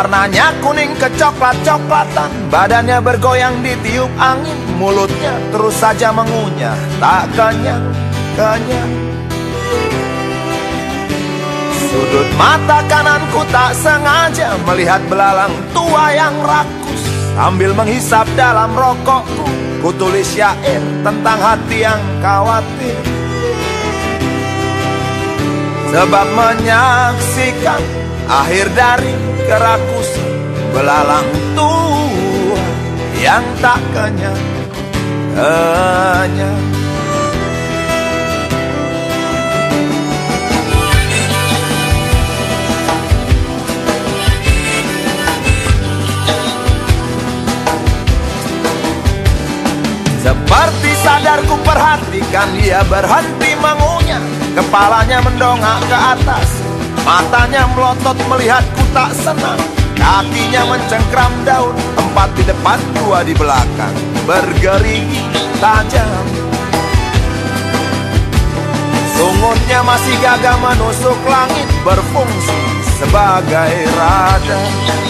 Warnanya kuning kecoklat-coklatan Badannya bergoyang ditiup angin. Mulutnya terus saja mengunyah. Tak kenyang, kenyang. Sudut mata kananku tak sengaja Melihat belalang tua yang rakus. Ambil menghisap dalam rokokku Ku tulis syair tentang hati yang khawatir. Sebab menyaksikan akhir dari gerak Belalang tua yang tak kenyang Kenyang. Seperti sadar ku perhatikan dia berhenti mengunyah. Kepalanya mendongak ke atas Matanya melotot melihatku tak senang Kakinya mencengkram daun Empat di depan, dua di belakang. Bergerigi tajam. Sungutnya masih gagah menusuk langit Berfungsi sebagai radar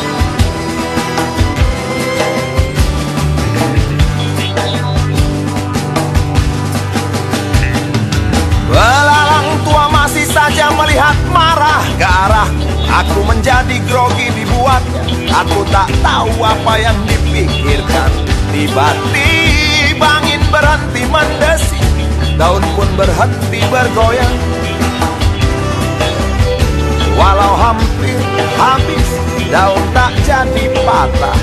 saja melihat marah ke arah Aku menjadi grogi dibuatnya Aku tak tahu apa yang dipikirkan. Tiba-tiba angin berhenti mendesi. Daun pun berhenti bergoyang. Walau hampir habis Daun tak jadi patah.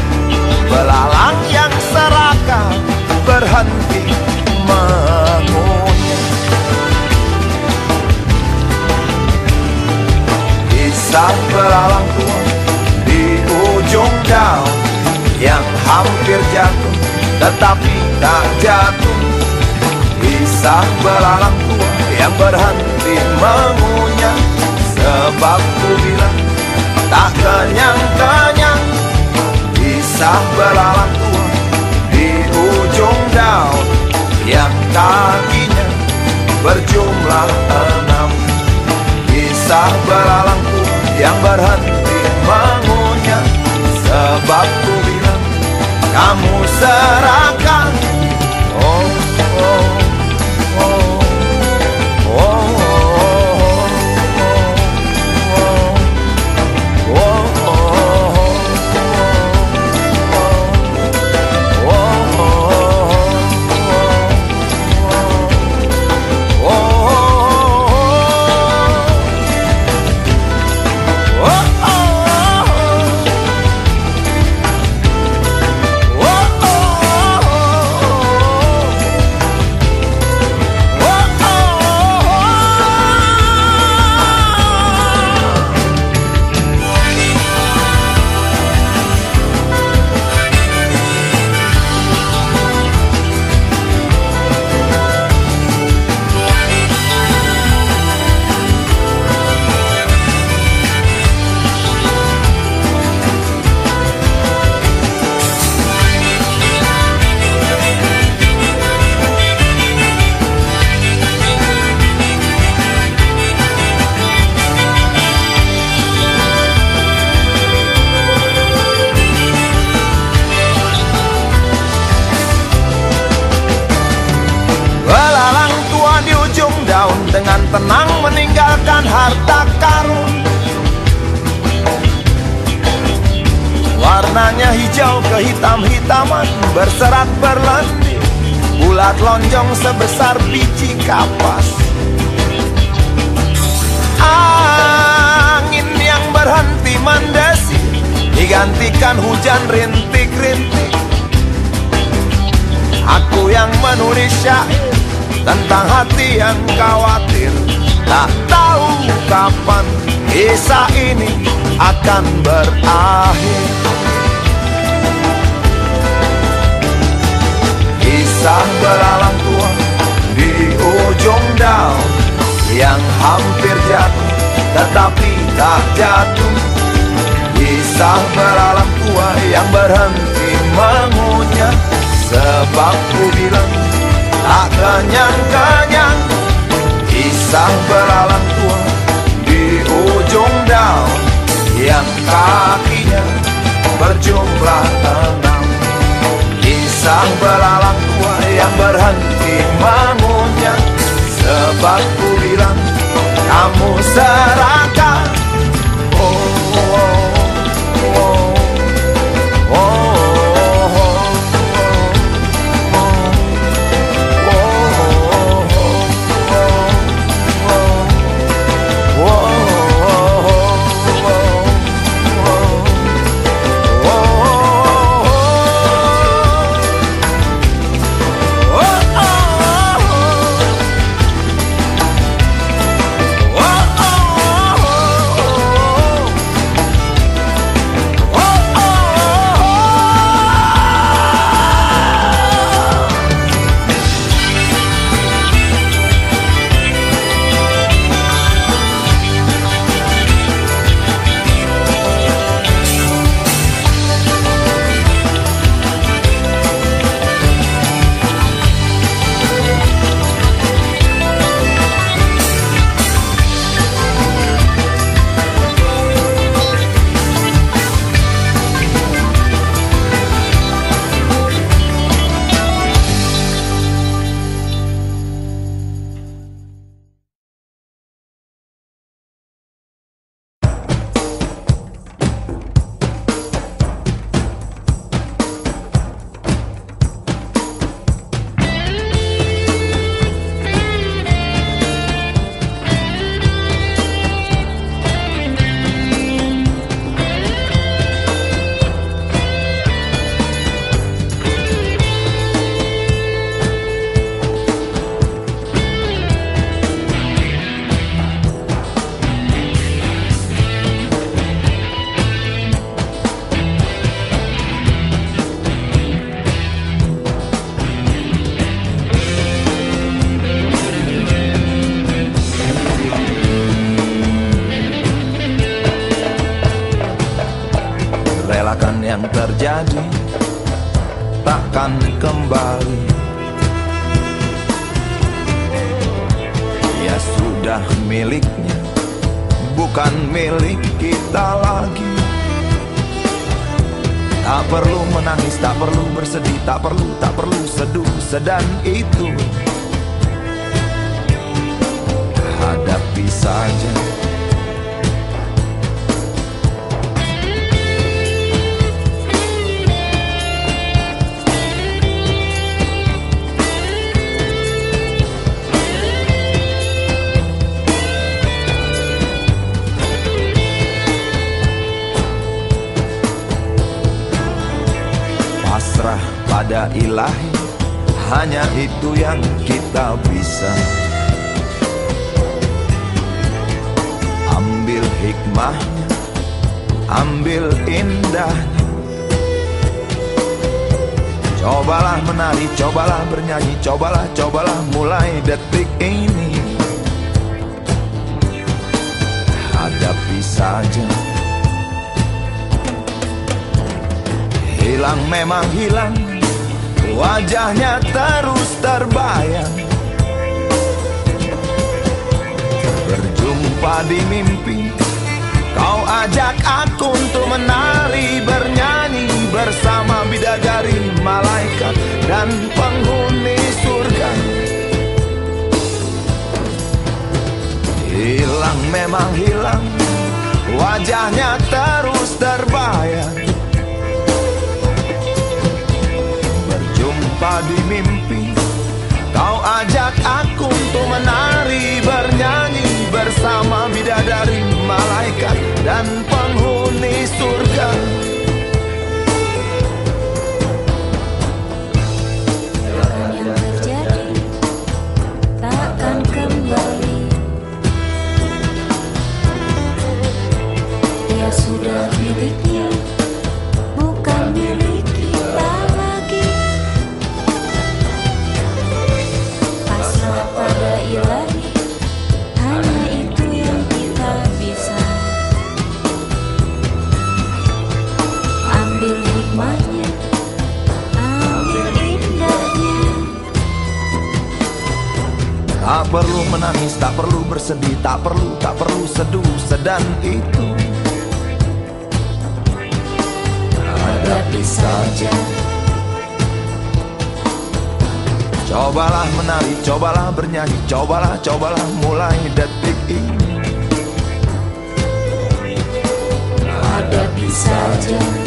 Belalang yang serakah Berhenti Kisah belalang tua di ujung daun Yang hampir jatuh tetapi tak jatuh. Kisah belalang tua yang berhenti mengunyah Sebab ku bilang tak kenyang-kenyang Kisah belalang tua di ujung daun Yang kakinya berjumlah enam. Kisah belalang tua yang berhenti mengunyah Sebab ku bilang kamu serahkan harta karun. Warnanya hijau kehitam-hitaman berserat berlendir. Bulat lonjong sebesar biji kapas. Angin yang berhenti mendesi Digantikan hujan rintik-rintik. Aku yang menulis syair tentang hati yang khawatir. Tak tahu kapan kisah ini akan berakhir? Kisah belalang tua di ujung daun Yang hampir jatuh tetapi tak jatuh. Kisah belalang tua yang berhenti mengunyah Sebab ku bilang tak kenyang-kenyang. Kisah belalang tua daun Yang kakinya berjumlah enam Kisah belalang tua yang berhenti mengunyah Sebab ku bilang kamu serakah terjadi takkan kembali. Ya sudah miliknya bukan milik kita lagi. Tak perlu menangis, tak perlu bersedih, tak perlu, tak perlu seduh, sedan itu. Hadapi saja pada ilahi Hanya itu yang kita bisa. Ambil hikmahnya Ambil indahnya Cobalah menari, cobalah bernyanyi Cobalah, cobalah mulai detik ini. Hadapi saja. Hilang memang hilang Wajahnya terus terbayang. Berjumpa di mimpi. Kau ajak aku untuk menari Bernyanyi bersama bidadari Malaikat dan penghuni surga. Hilang memang hilang Wajahnya terus terbayang Berjumpa di mimpi Kau ajak aku untuk menari Bernyanyi bersama bidadari Malaikat dan penghuni surga menangis, tak perlu bersedih Tak perlu, tak perlu seduh Sedan itu. Hadapi saja Cobalah menari, cobalah bernyanyi Cobalah, cobalah mulai detik ini. Hadapi saja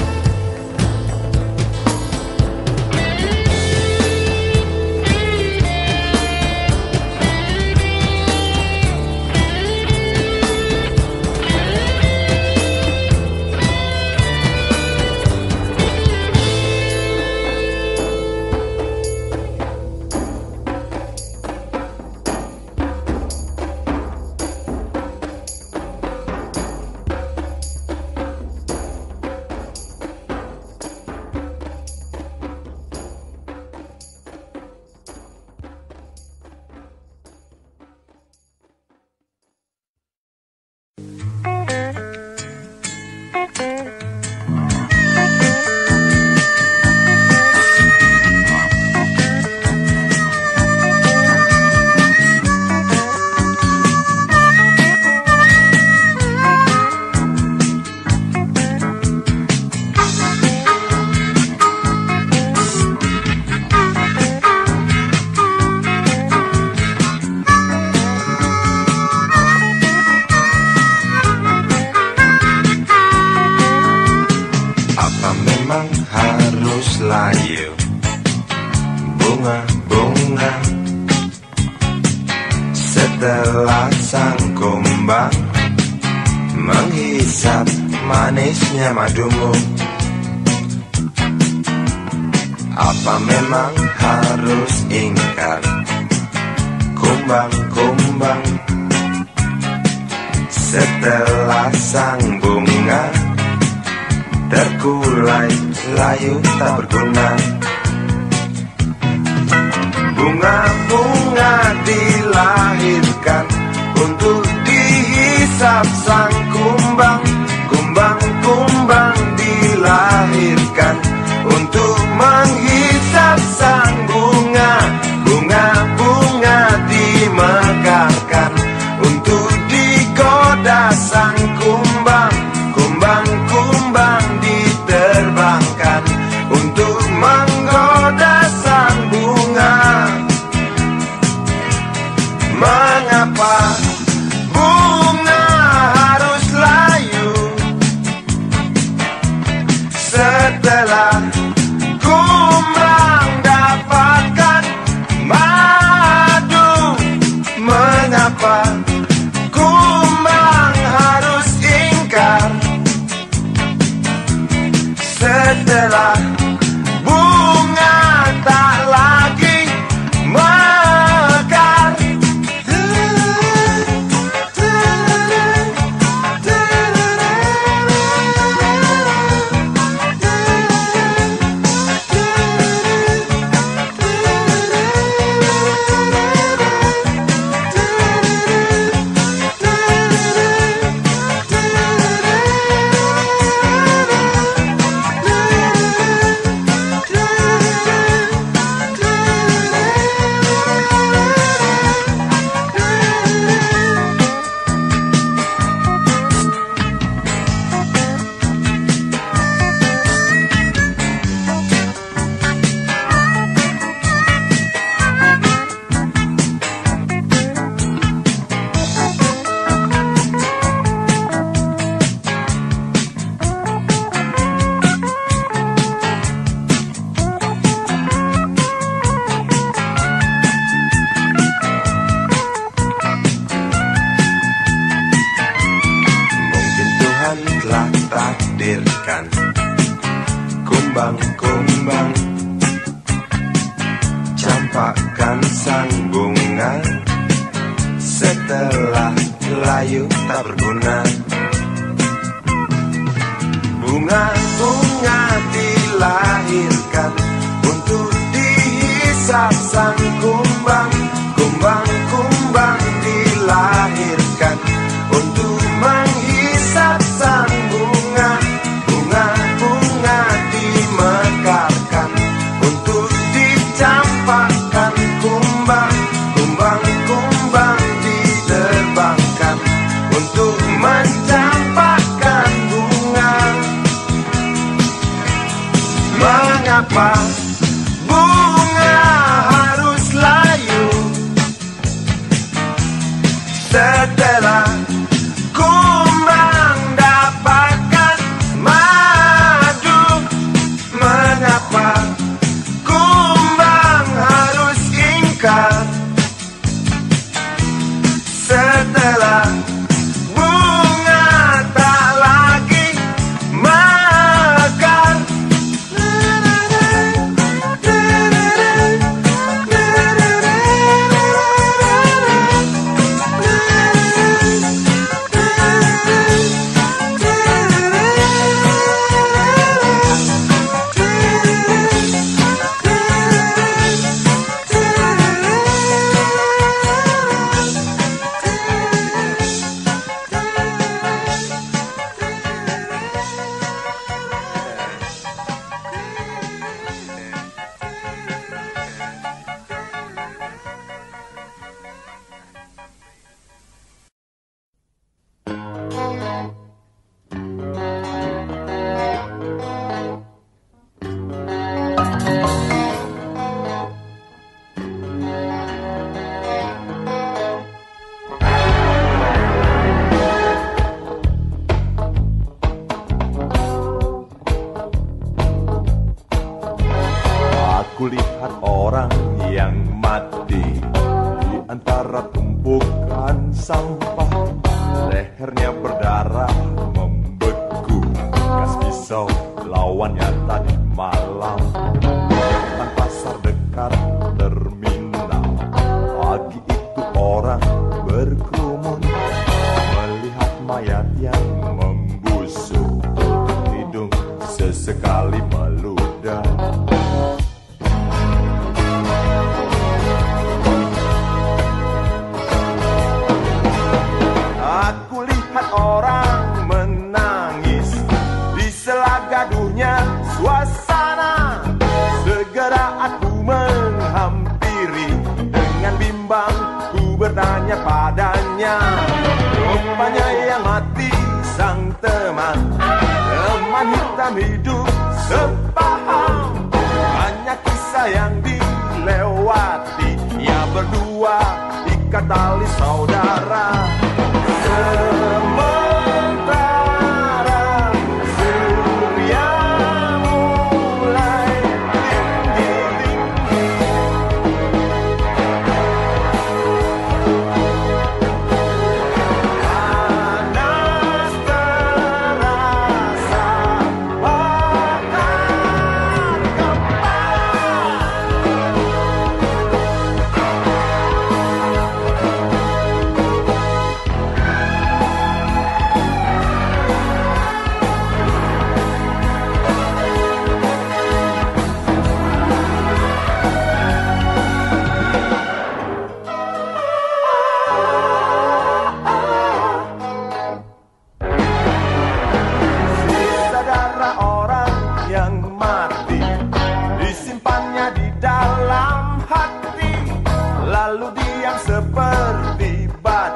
berdebat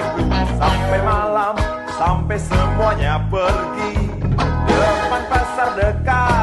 sampai malam sampai semuanya pergi. Depan pasar dekat.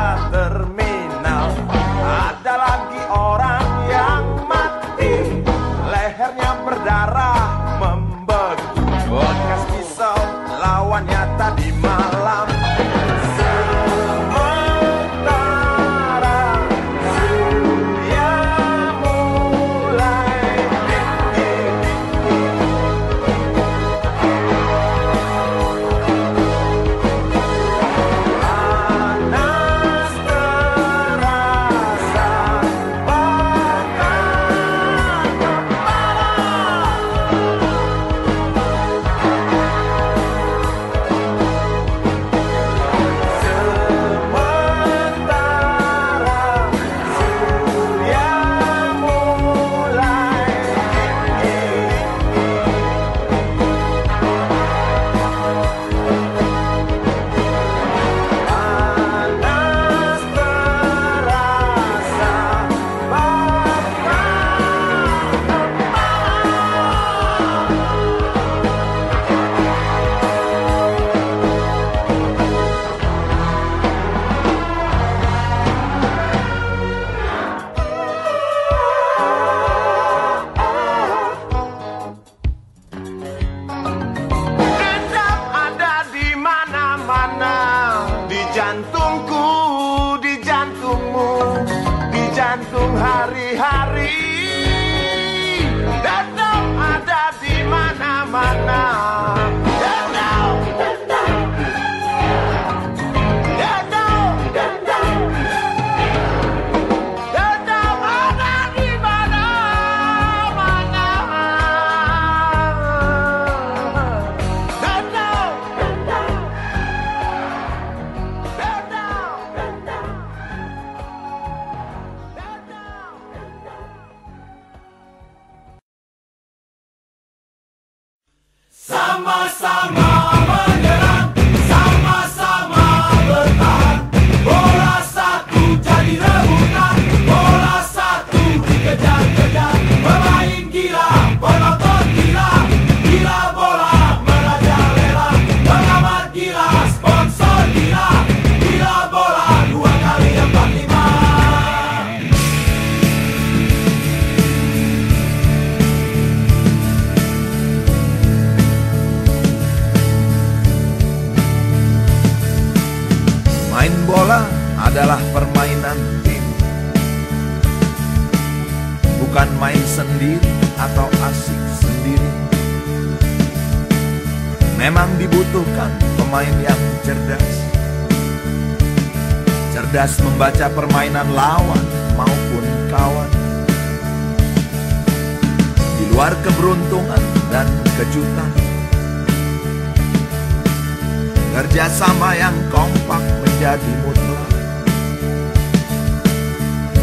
Atau asik sendiri. Memang dibutuhkan pemain yang cerdas. Cerdas membaca permainan lawan maupun kawan. Di luar keberuntungan dan kejutan. Kerjasama yang kompak menjadi mutlak.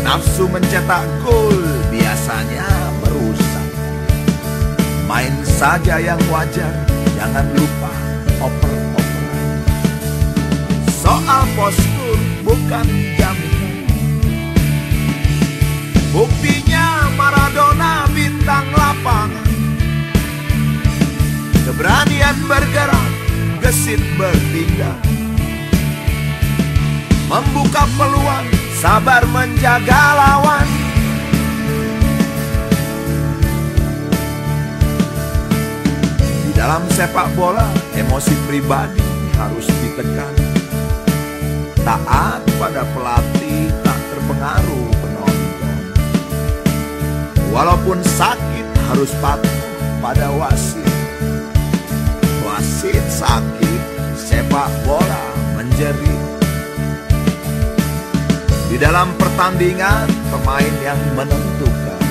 Nafsu mencetak gol biasanya merusak Main saja yang wajar, jangan lupa oper-operan. Soal postur bukan jaminan. Buktinya Maradona bintang lapangan. Keberanian bergerak, gesit bertindak. Membuka peluang, sabar menjaga lawan dalam sepak bola, emosi pribadi harus ditekan. Taat pada pelatih, tak terpengaruh penonton. Walaupun sakit, harus patuh pada wasit. Wasit sakit, sepak bola menjerit. Di dalam pertandingan, pemain yang menentukan.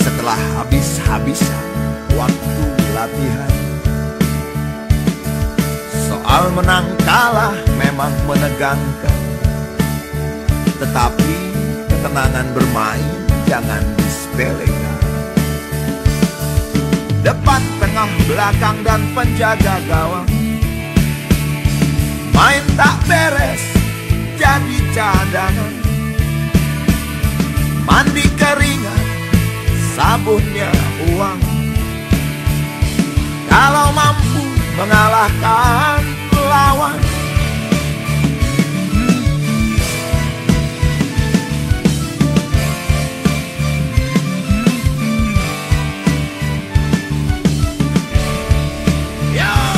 Setelah habis-habisan waktu latihan. Soal menang kalah memang menegangkan. Tetapi ketenangan bermain jangan disepelekan. Depan, tengah, belakang, dan penjaga gawang. Main tak beres, jadi cadangan. Mandi keringat, sabunnya uang Kalau mampu mengalahkan lawan Yo.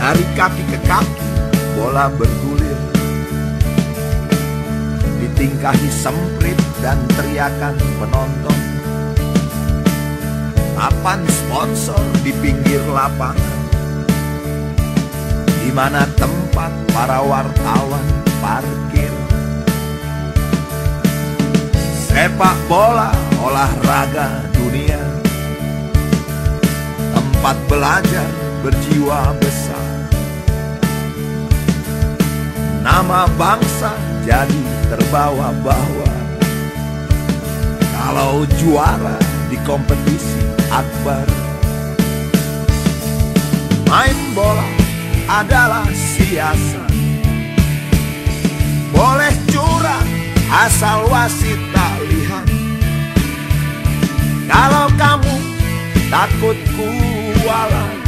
Dari kaki ke kaki bola bergulir Ditingkahi semprit dan teriakan penonton. Papan sponsor di pinggir lapangan. Di mana tempat para wartawan parkir. Sepak bola olahraga dunia. Tempat belajar berjiwa besar. Nama bangsa jadi terbawa-bawa. Kalau juara di kompetisi akbar. Main bola adalah siasat. Boleh curang asal wasit tak lihat. Kalau kamu takut kualat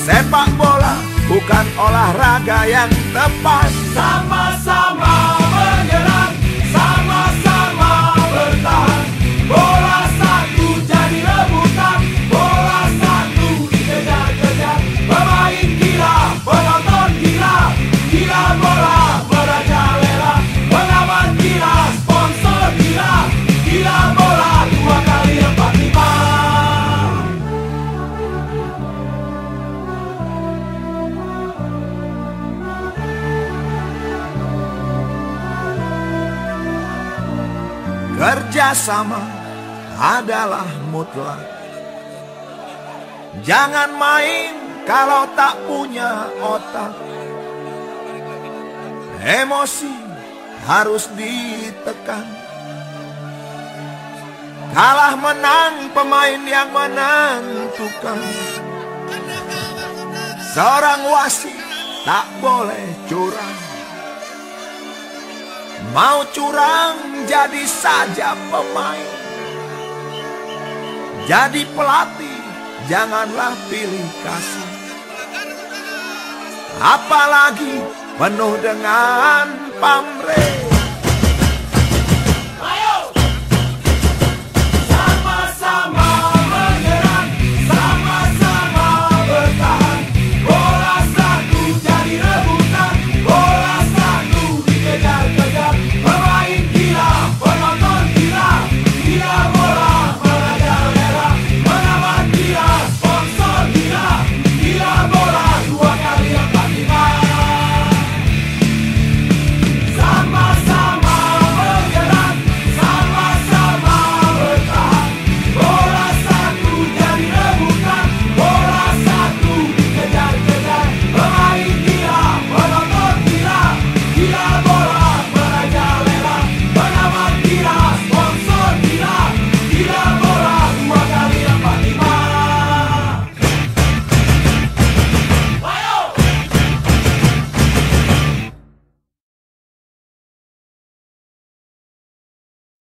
Sepak bola bukan olahraga yang tepat. Sama-sama menyerang, sama-sama Kerjasama adalah mutlak. Jangan main kalau tak punya otak. Emosi harus ditekan. Kalah menang pemain yang menentukan. Seorang wasit tak boleh curang Mau curang jadi saja pemain. Jadi pelatih janganlah pilih kasih. Apalagi penuh dengan pamrih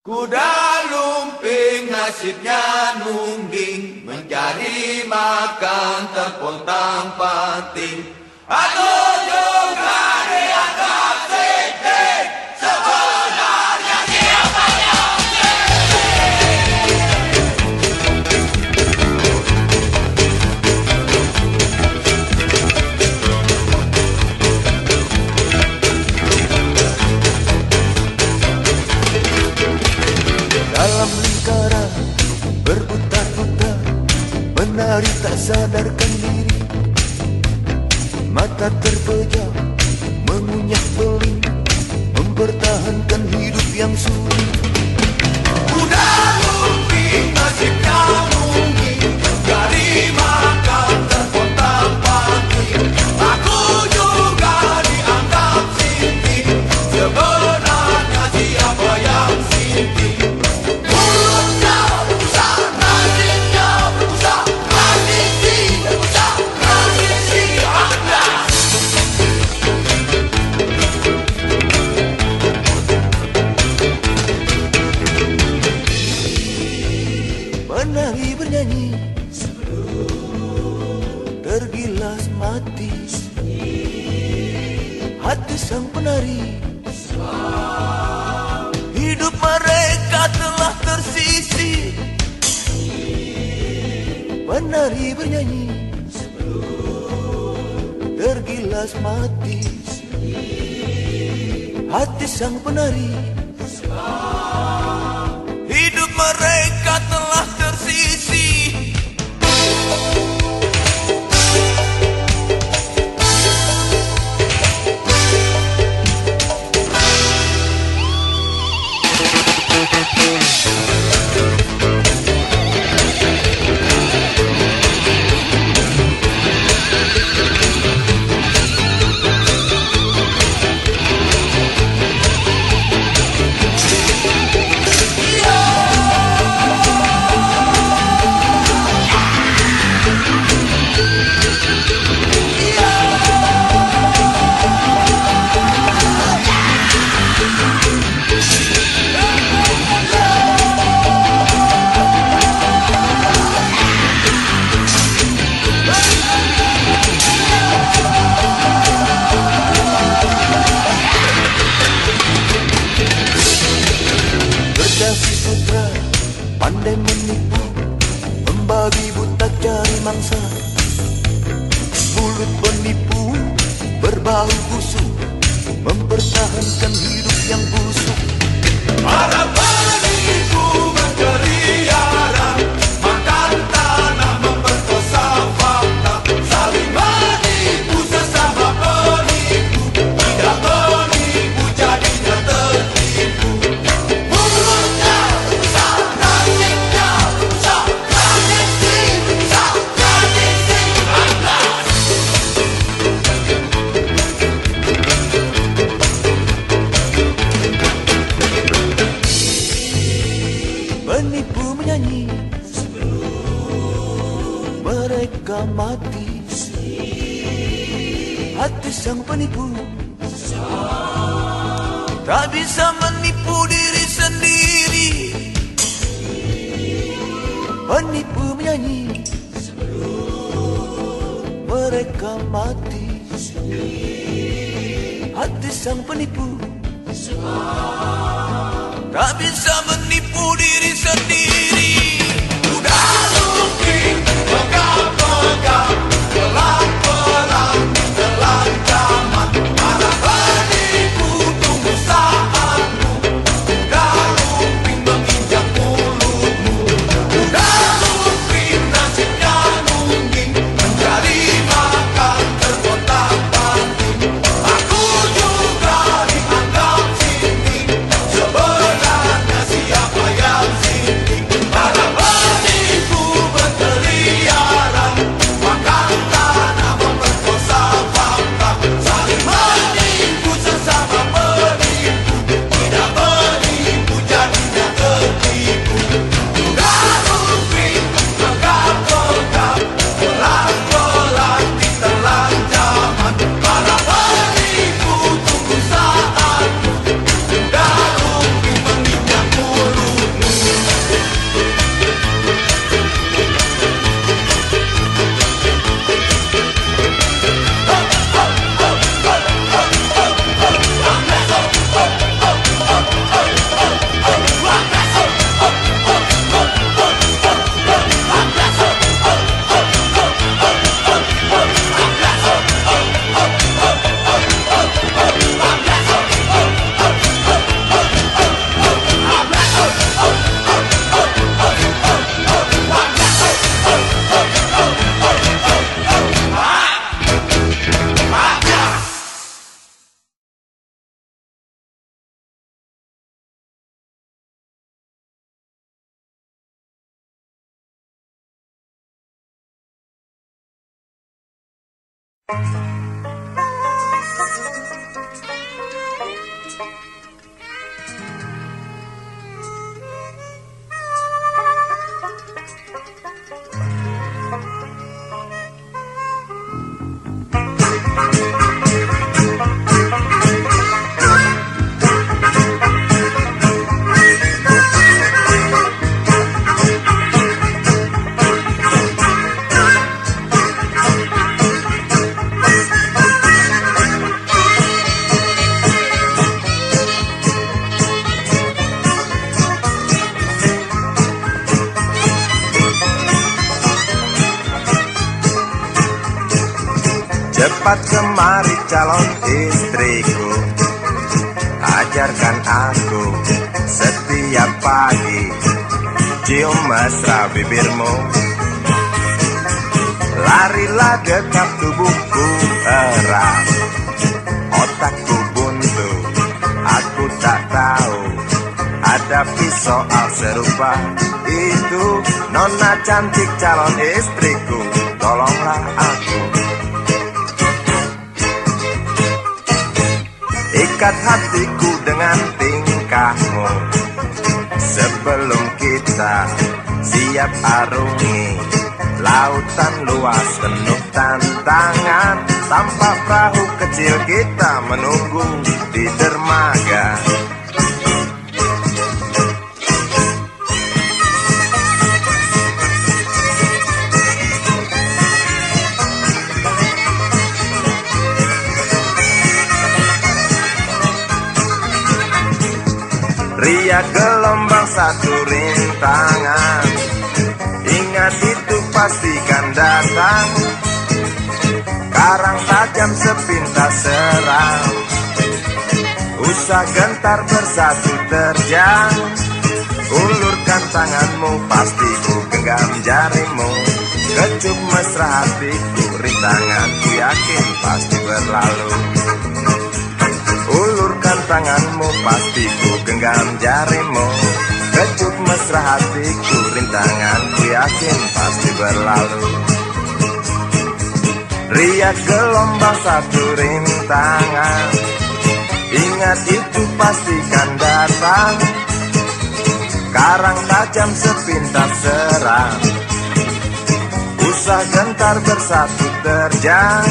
Kuda lumping nasibnya nungging Mencari makan terpontang panting Aku juga sadarkan diri. Mata terpejam Mengunyah beling Mempertahankan hidup yang sulit Kuda lumping nasibnya nungging Menari bernyanyi. Tergilas mati. Hati sang penari Tanpa perahu kecil kita menunggu. Gentar bersatu terjang Ulurkan tanganmu pasti ku genggam jarimu. Kecup mesra hatiku rintanganku yakin pasti berlalu. Ulurkan tanganmu pasti ku genggam jarimu. Kecup mesra hatiku rintanganku yakin pasti berlalu. Riak gelombang satu rintangan. Ingat itu pastikan datang. Karang tajam sepintas serang. Usah gentar bersatu terjang.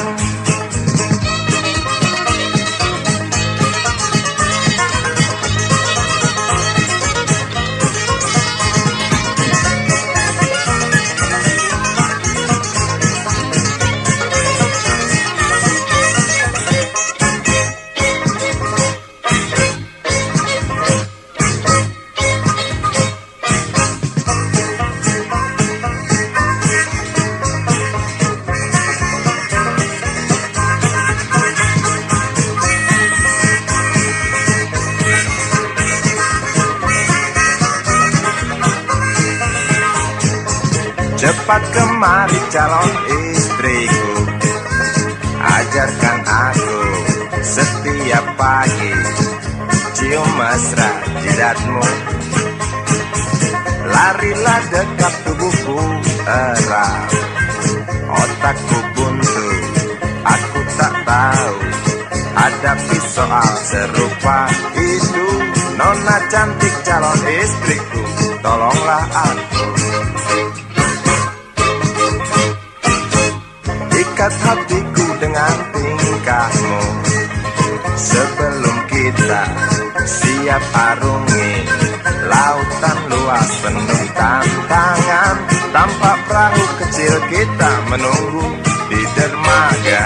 Calon istriku. Ajarkan aku setiap pagi Cium mesra jidatmu. Larilah dekat tubuhku erat Otakku buntu Aku tak tahu Hadapi soal serupa itu. Nona cantik calon istriku Tolonglah aku Ikat hatiku dengan tingkahmu. Sebelum kita siap arungi Lautan luas penuh tantangan. Tampak perahu kecil kita menunggu di dermaga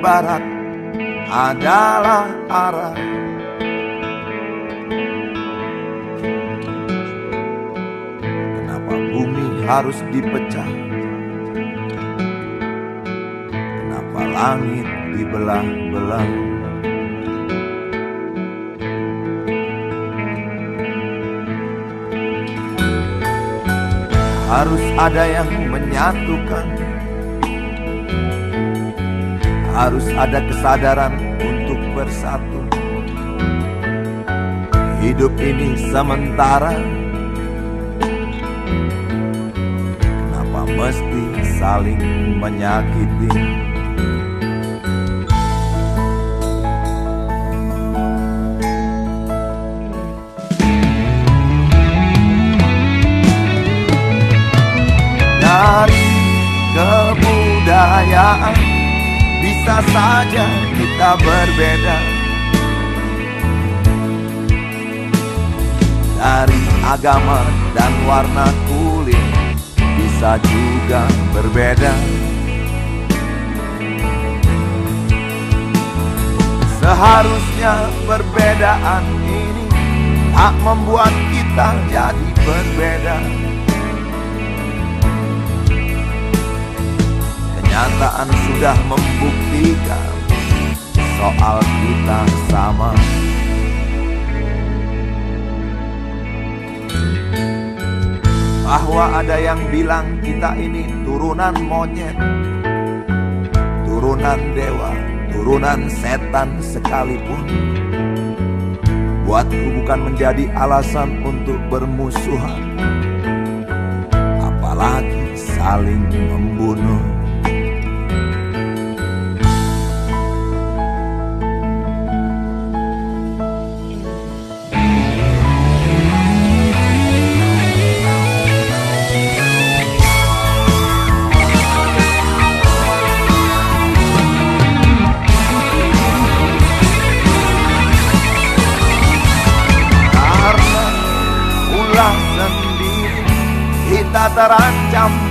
barat adalah arah Kenapa bumi harus dipecah? Kenapa langit dibelah-belah? Harus ada yang menyatukan Harus ada kesadaran untuk bersatu. Hidup ini sementara. Kenapa mesti saling menyakiti? Dari kebudayaan Bisa saja kita berbeda. Dari agama dan warna kulit Bisa juga berbeda. Seharusnya perbedaan ini Tak membuat kita jadi berbeda Kenyataan sudah membuktikan Soal kita sama. Bahwa ada yang bilang kita ini turunan monyet Turunan dewa, turunan setan sekalipun. Buatku bukan menjadi alasan untuk bermusuhan Apalagi saling membunuh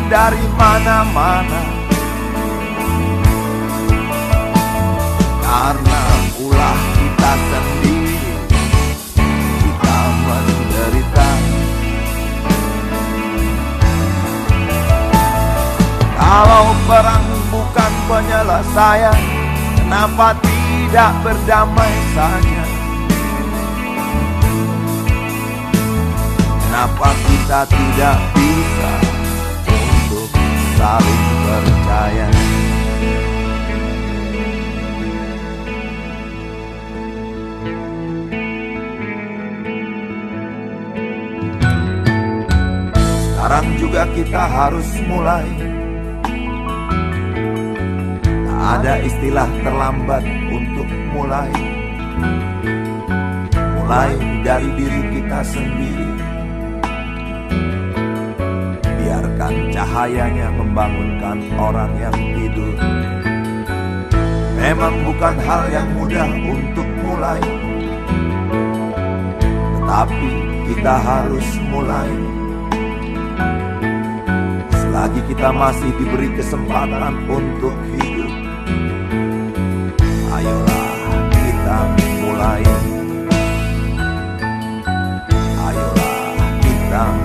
dari mana-mana. Karena ulah kita sendiri Kita menderita. Kalau perang bukan penyelesaian Kenapa tidak berdamai saja? Kenapa kita tidak bisa saling percaya. Sekarang juga kita harus mulai. Tak ada istilah terlambat untuk mulai. Mulai dari diri kita sendiri cahayanya membangunkan orang yang tidur. Memang bukan hal yang mudah untuk mulai. Tetapi kita harus mulai. Selagi kita masih diberi kesempatan untuk hidup Ayolah kita mulai. Ayolah kita mulai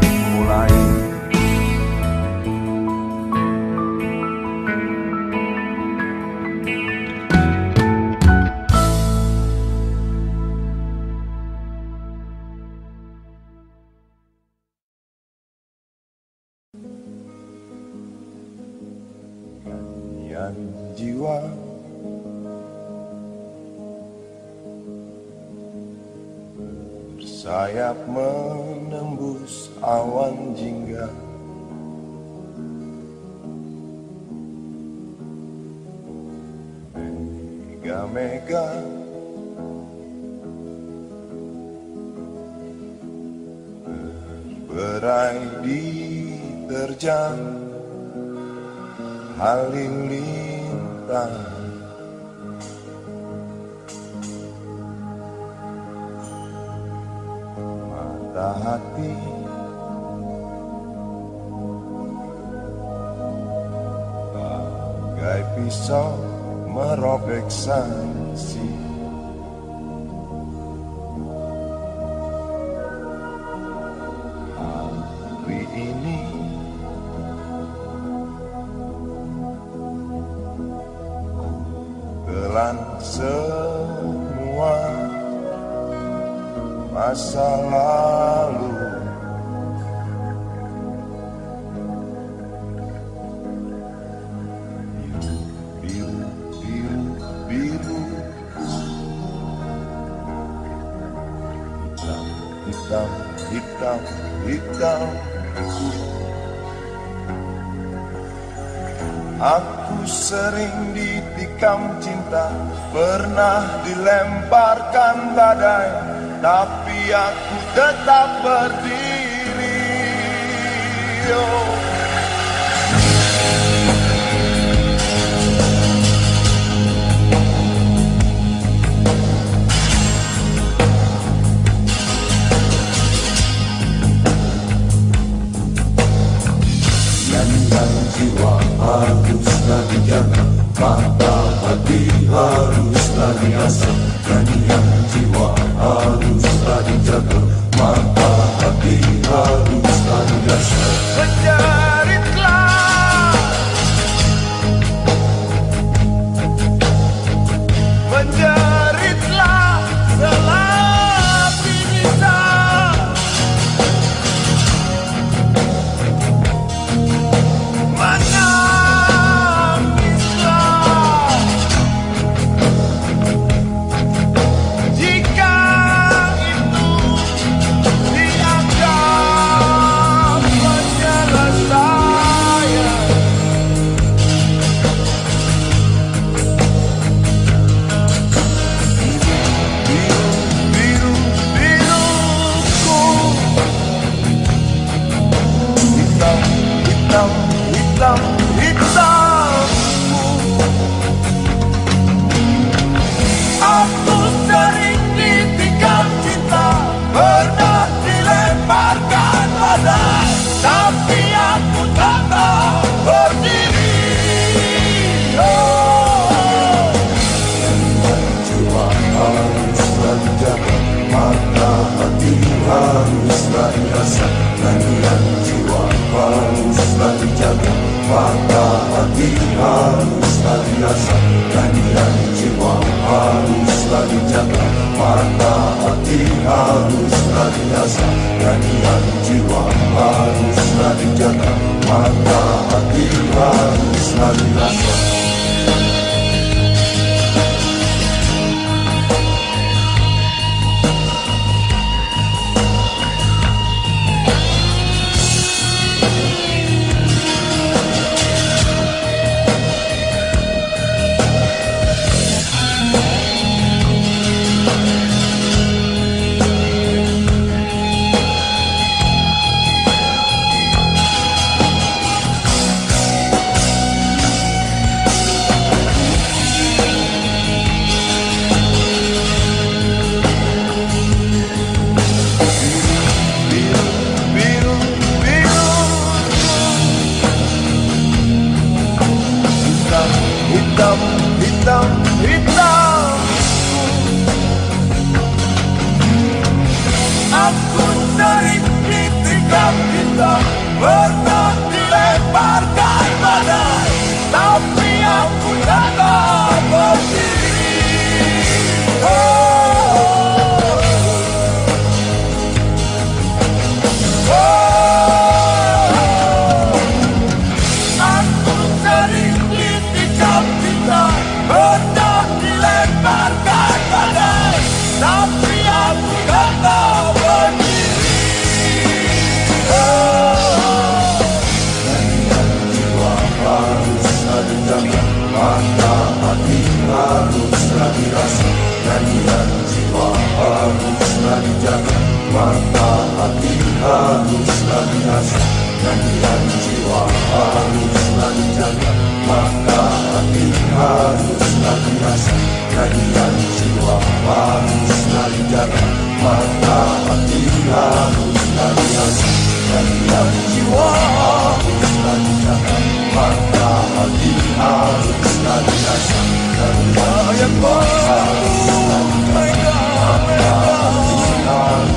Mata hati haruslah dirasa Nyanyian jiwa haruslah dijaga Mata hati haruslah dirasa Nyanyian jiwa haruslah dijaga Mata hati haruslah dirasa Nyanyian jiwa haruslah dijaga Mata hati haruslah dirasa Nyanyian jiwa haruslah dijaga Mata hati haruslah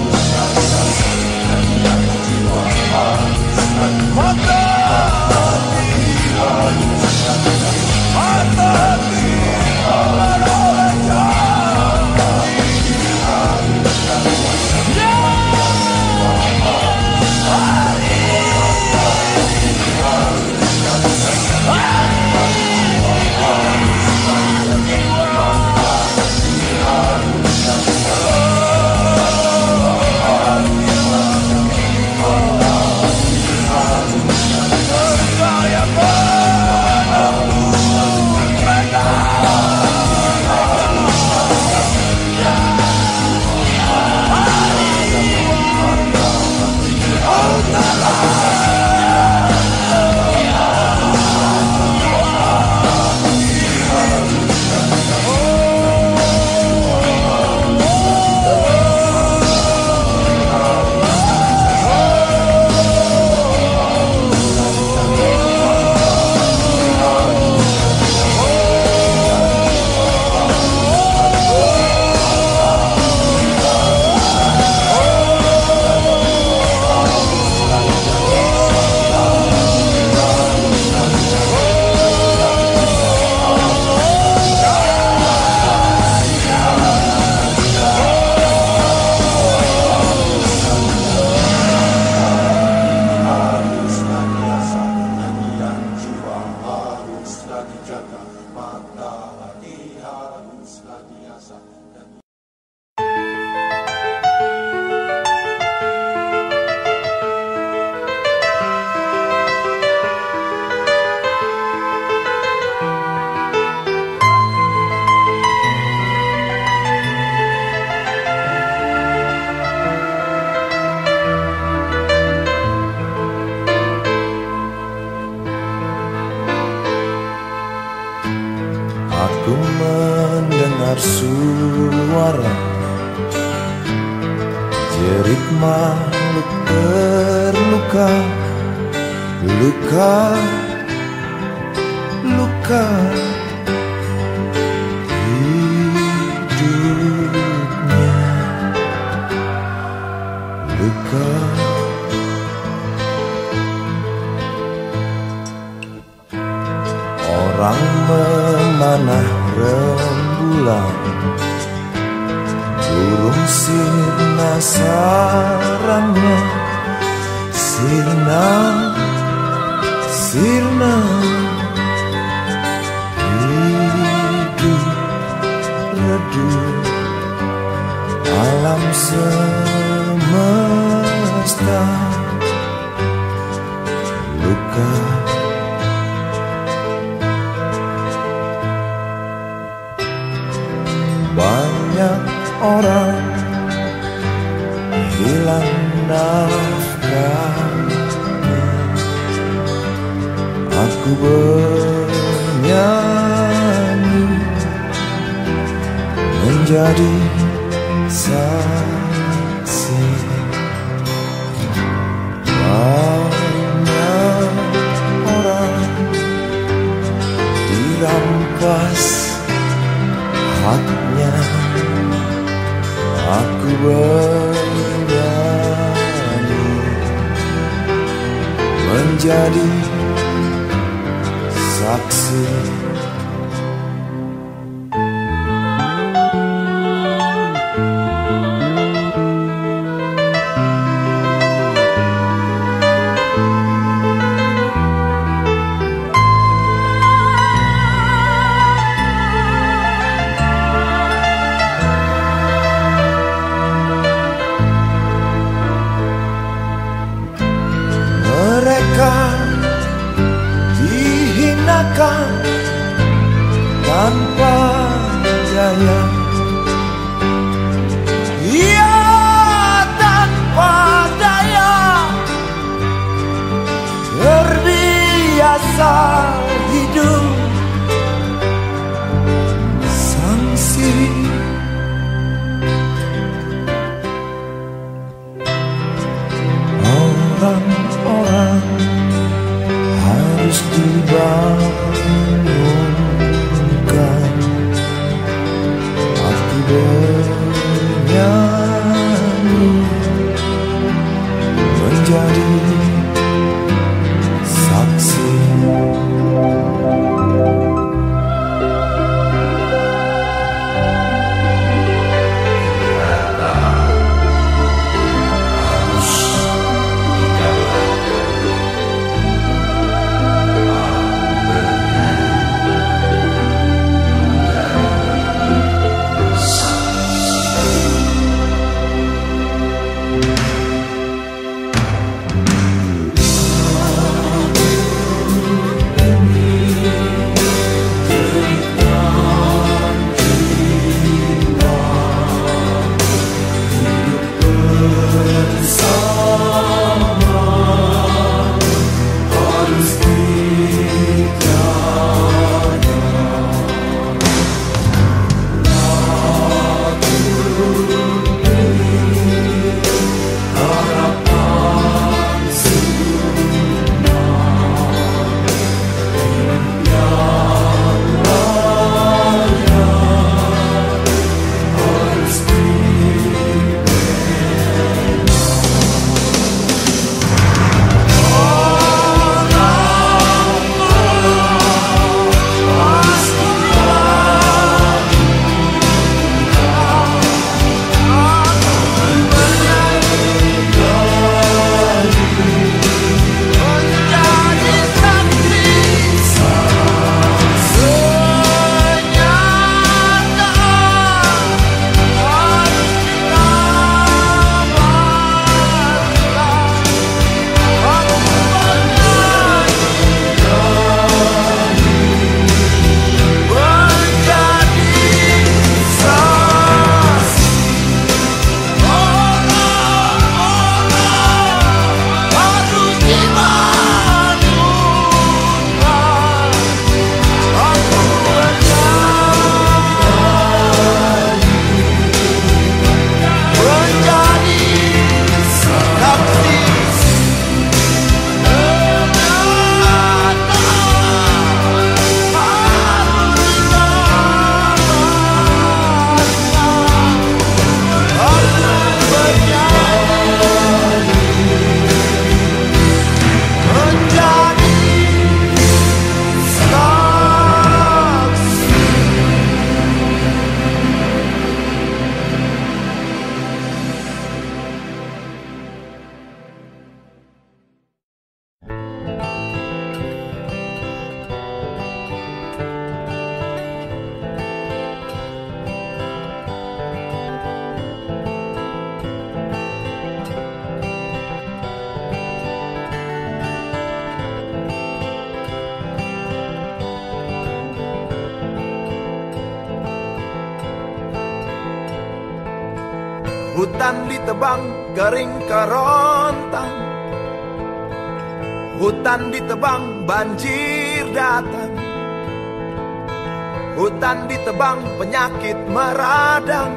Hutan ditebang penyakit meradang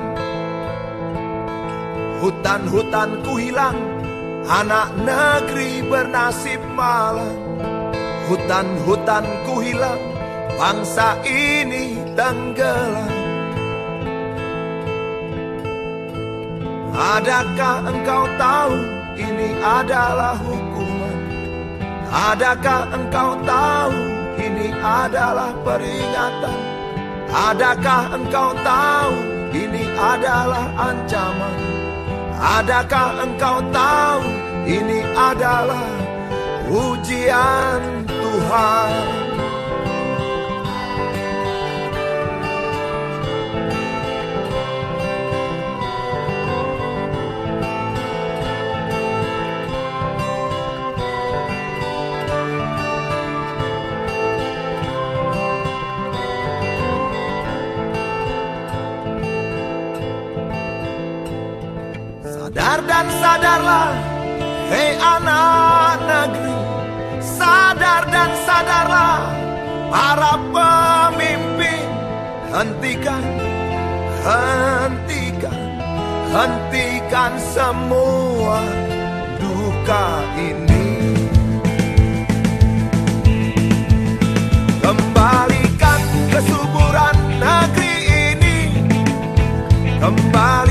Hutan-hutan ku hilang Anak negeri bernasib malang Hutan-hutan ku hilang Bangsa ini tenggelam Adakah engkau tahu ini adalah hukuman? Adakah engkau tahu ini adalah peringatan? Adakah engkau tahu ini adalah ancaman? Adakah engkau tahu ini adalah ujian Tuhan? Sadarlah, hei anak negeri. Sadar dan sadarlah, para pemimpin. Hentikan, hentikan, hentikan semua duka ini. Kembalikan kesuburan negeri ini Kembalikan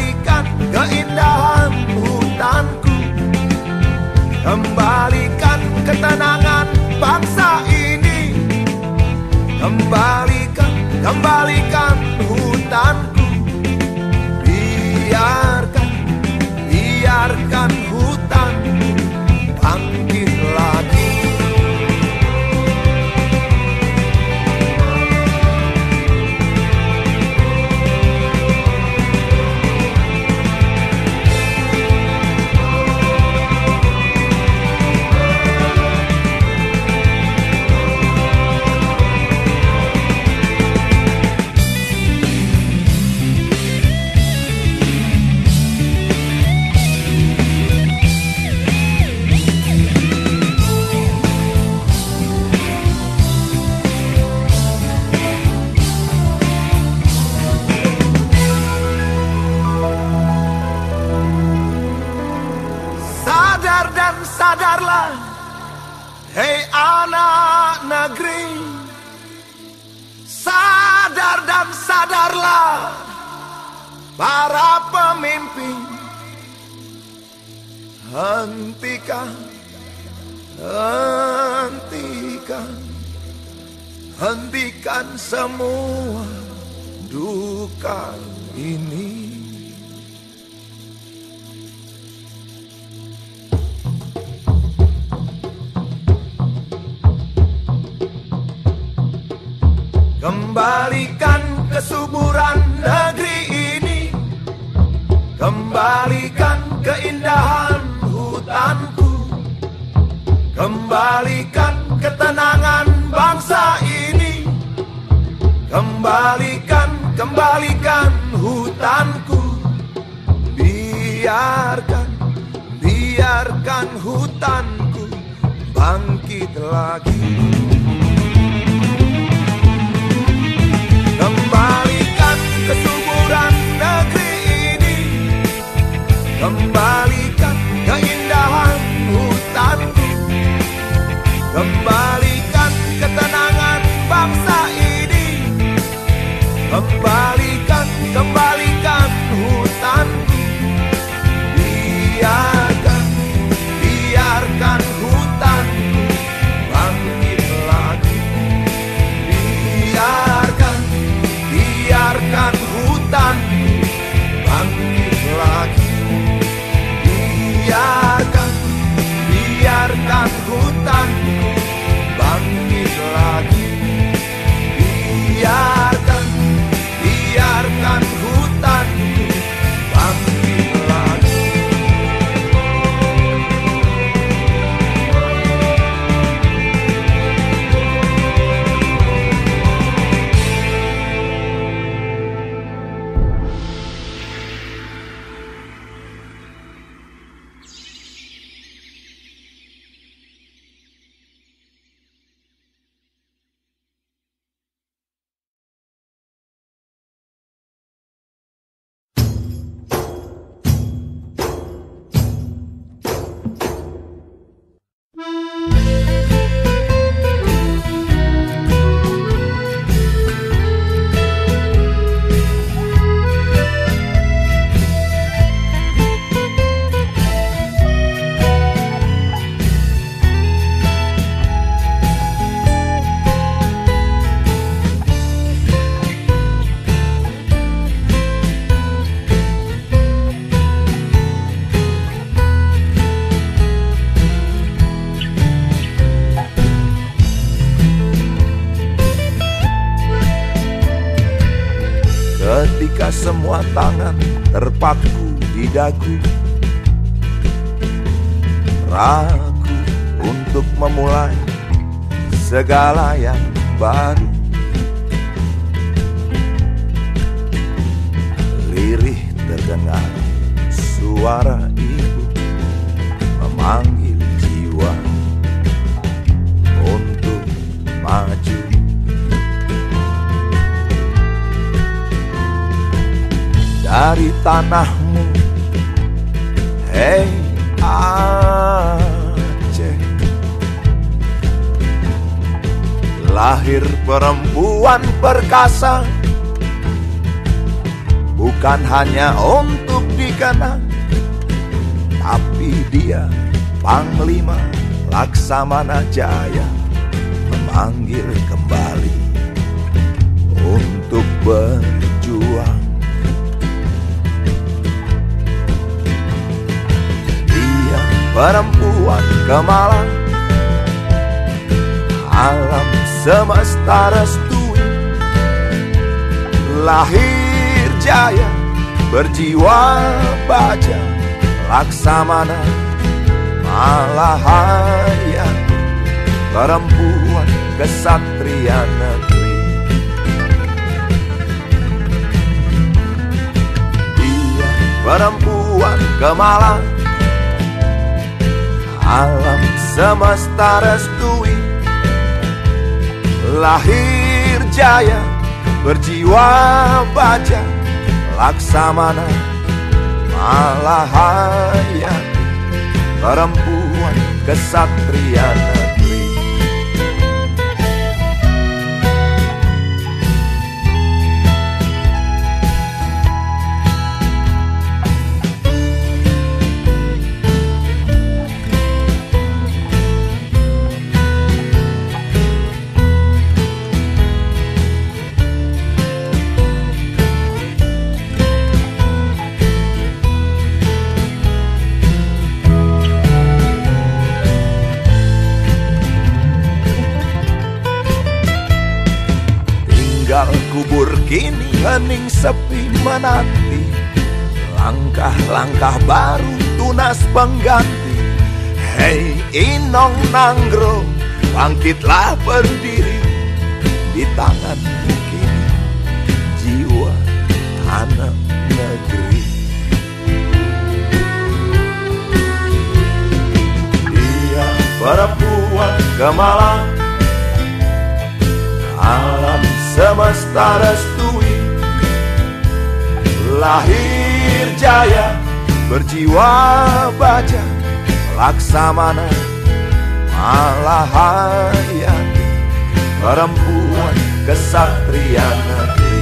Hentikan semua duka ini. Kembalikan kesuburan negeri ini. Kembalikan keindahan hutanku. Kembalikan ketenangan bangsa ini Kembalikan, kembalikan hutanku. Biarkan, biarkan hutanku bangkit lagi. Kembalikan kesuburan negeri ini. Kembalikan di dagu Ragu untuk memulai segala yang baru. Lirih terdengar suara ibu memanggil jiwa untuk maju. Dari tanahmu Aceh. Lahir perempuan perkasa bukan hanya untuk dikenang Tapi dia Panglima Laksamana Jaya Memanggil kembali Untuk berjuang Perempuan kemalang. Alam semesta restui. Lahir jaya Berjiwa baja Laksamana Malahaya. Perempuan kesatria negeri. Dia perempuan kemalang Alam semesta restui. Lahir jaya Berjiwa baja Laksamana Malahaya Perempuan kesatria hening sepi menanti Langkah-langkah baru tunas pengganti. Hei Inong Nanggro Bangkitlah berdiri Di tangan kini. Jiwa anak negeri. Dia perempuan kemalang Alam semesta restui Lahir jaya Berjiwa baja Laksamana Malahaya Perempuan kesatria negeri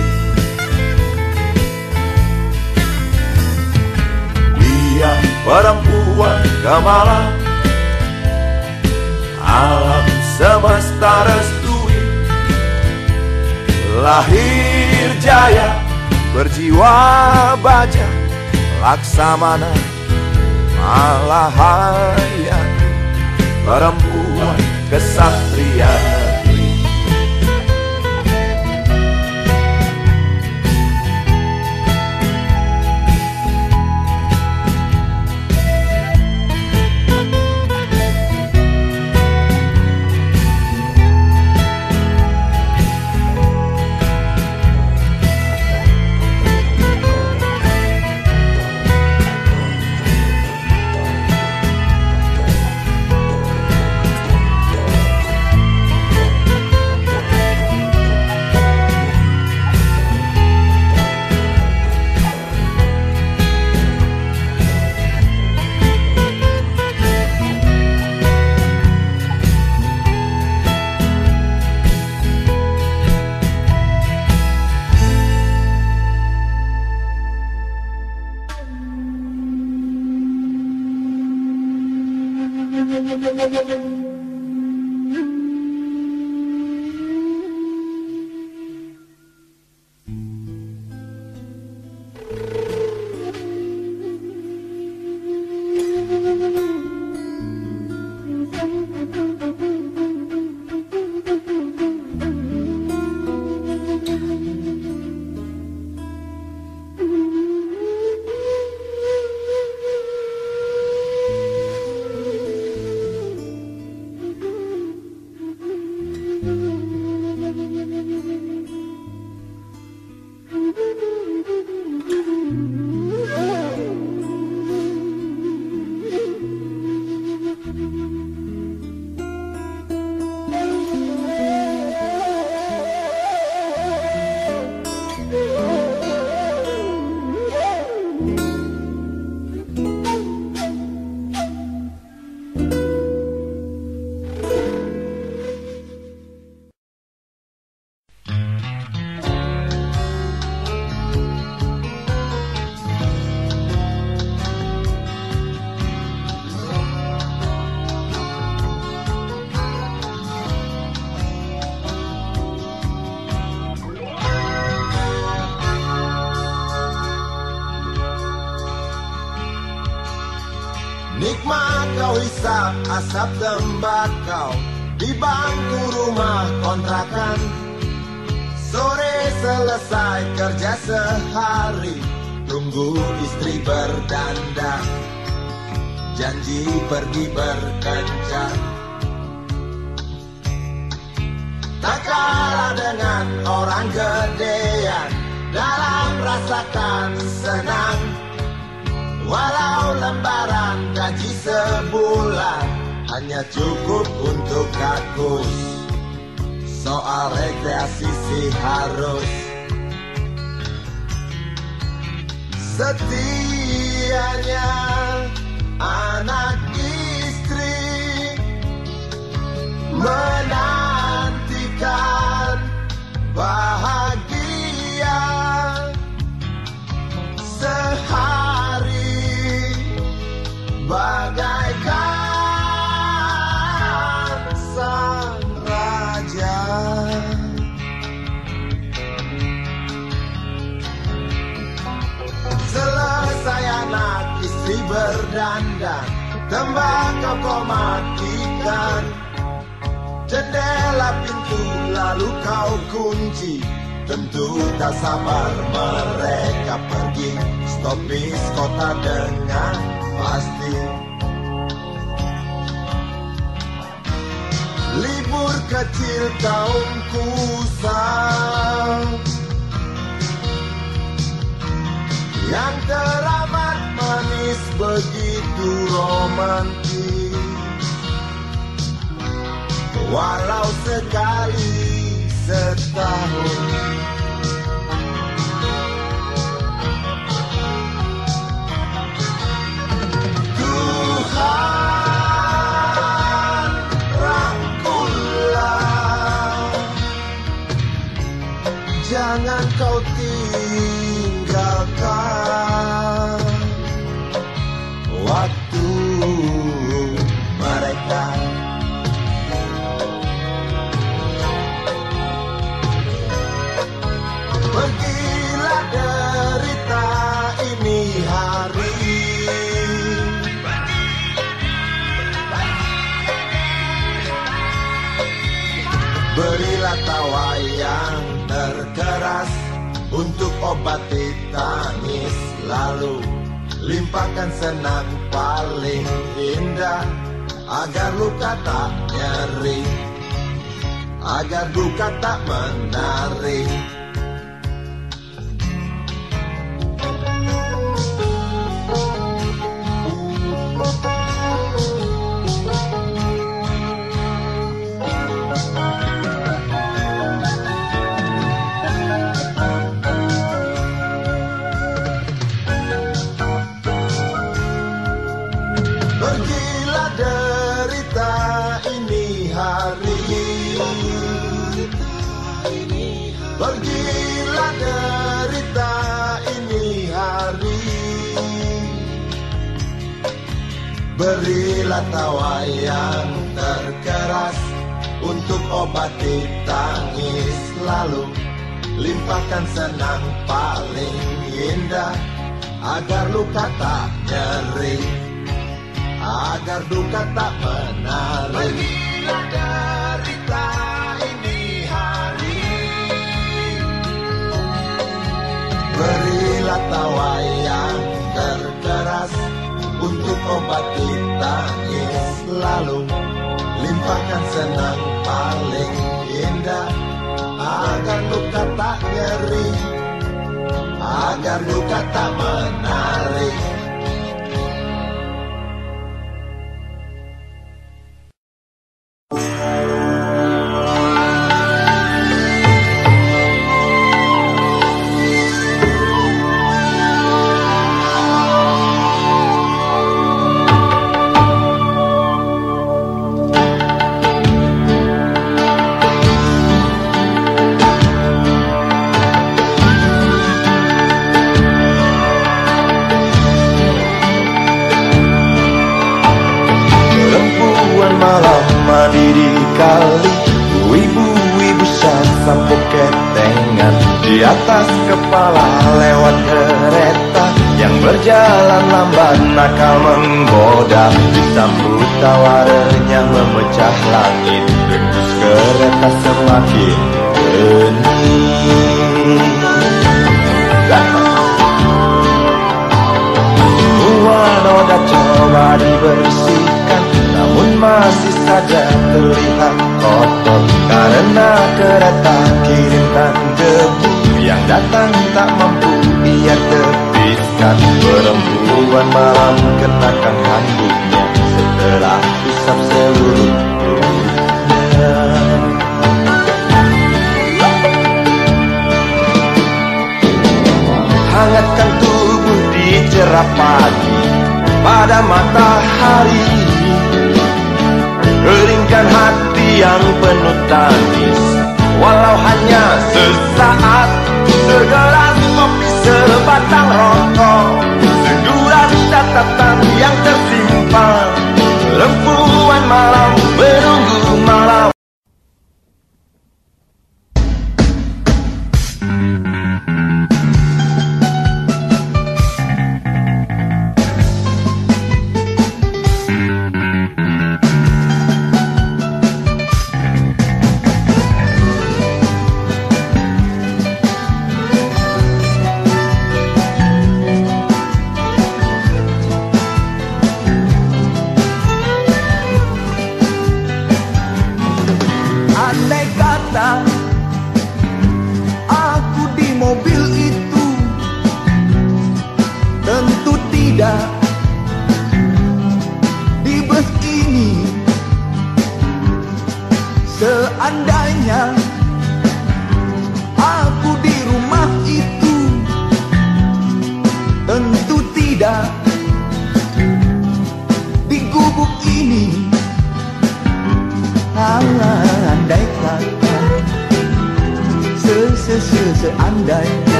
Dia perempuan kemalang Alam semesta restui. Lahir jaya Berjiwa baja Laksamana Malahaya. Perempuan kesatria tembakau Di bangku rumah kontrakan. Sore selesai kerja sehari Tunggu istri berdandan. Janji pergi berkencan. Tak kalah dengan orang gedean Dalam rasakan senang. Walau lembaran gaji sebulan Hanya cukup untuk kakus. Soal rekreasi sih harus. Setianya anak istri Menantikan bahagia Sehari. bagaikan berdandan Tembakau kau matikan. Jendela pintu lalu kau kunci Tentu tak sabar mereka pergi. Stopis kota dengan pasti. Libur kecil kaum kusam Yang teramat manis begitu romantis. Walau sekali setahun. Jangan kau Obati tangis Lalu limpahkan senang paling indah Agar luka tak nyeri Agar duka tak menarik Limpahkan senang paling indah Agar luka tak nyeri agar duka tak menarik. Pergilah derita ini hari, berilah tawa yang terkeras untuk obati tangis lalu limpahkan senang paling indah agar duka tak nyeri, agar duka tak menarik.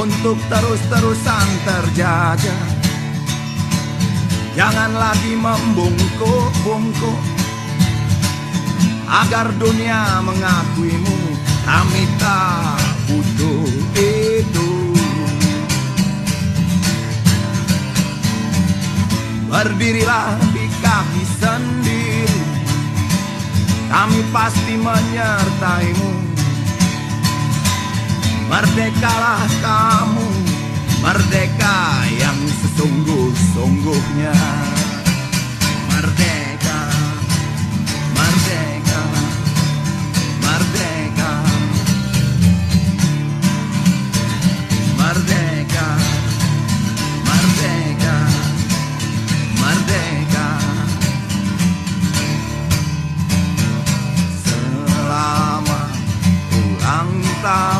Untuk terus-terusan terjajah Jangan lagi membungkuk-bungkuk. Agar dunia mengakuimu Kami tak butuh itu. Berdirilah di kaki sendiri. Kami pasti menyertaimu Merdekalah kamu. Merdeka yang sesungguh-sungguhnya. Merdeka Merdeka Merdeka. Merdeka Merdeka Merdeka. Selamat ulang tahun.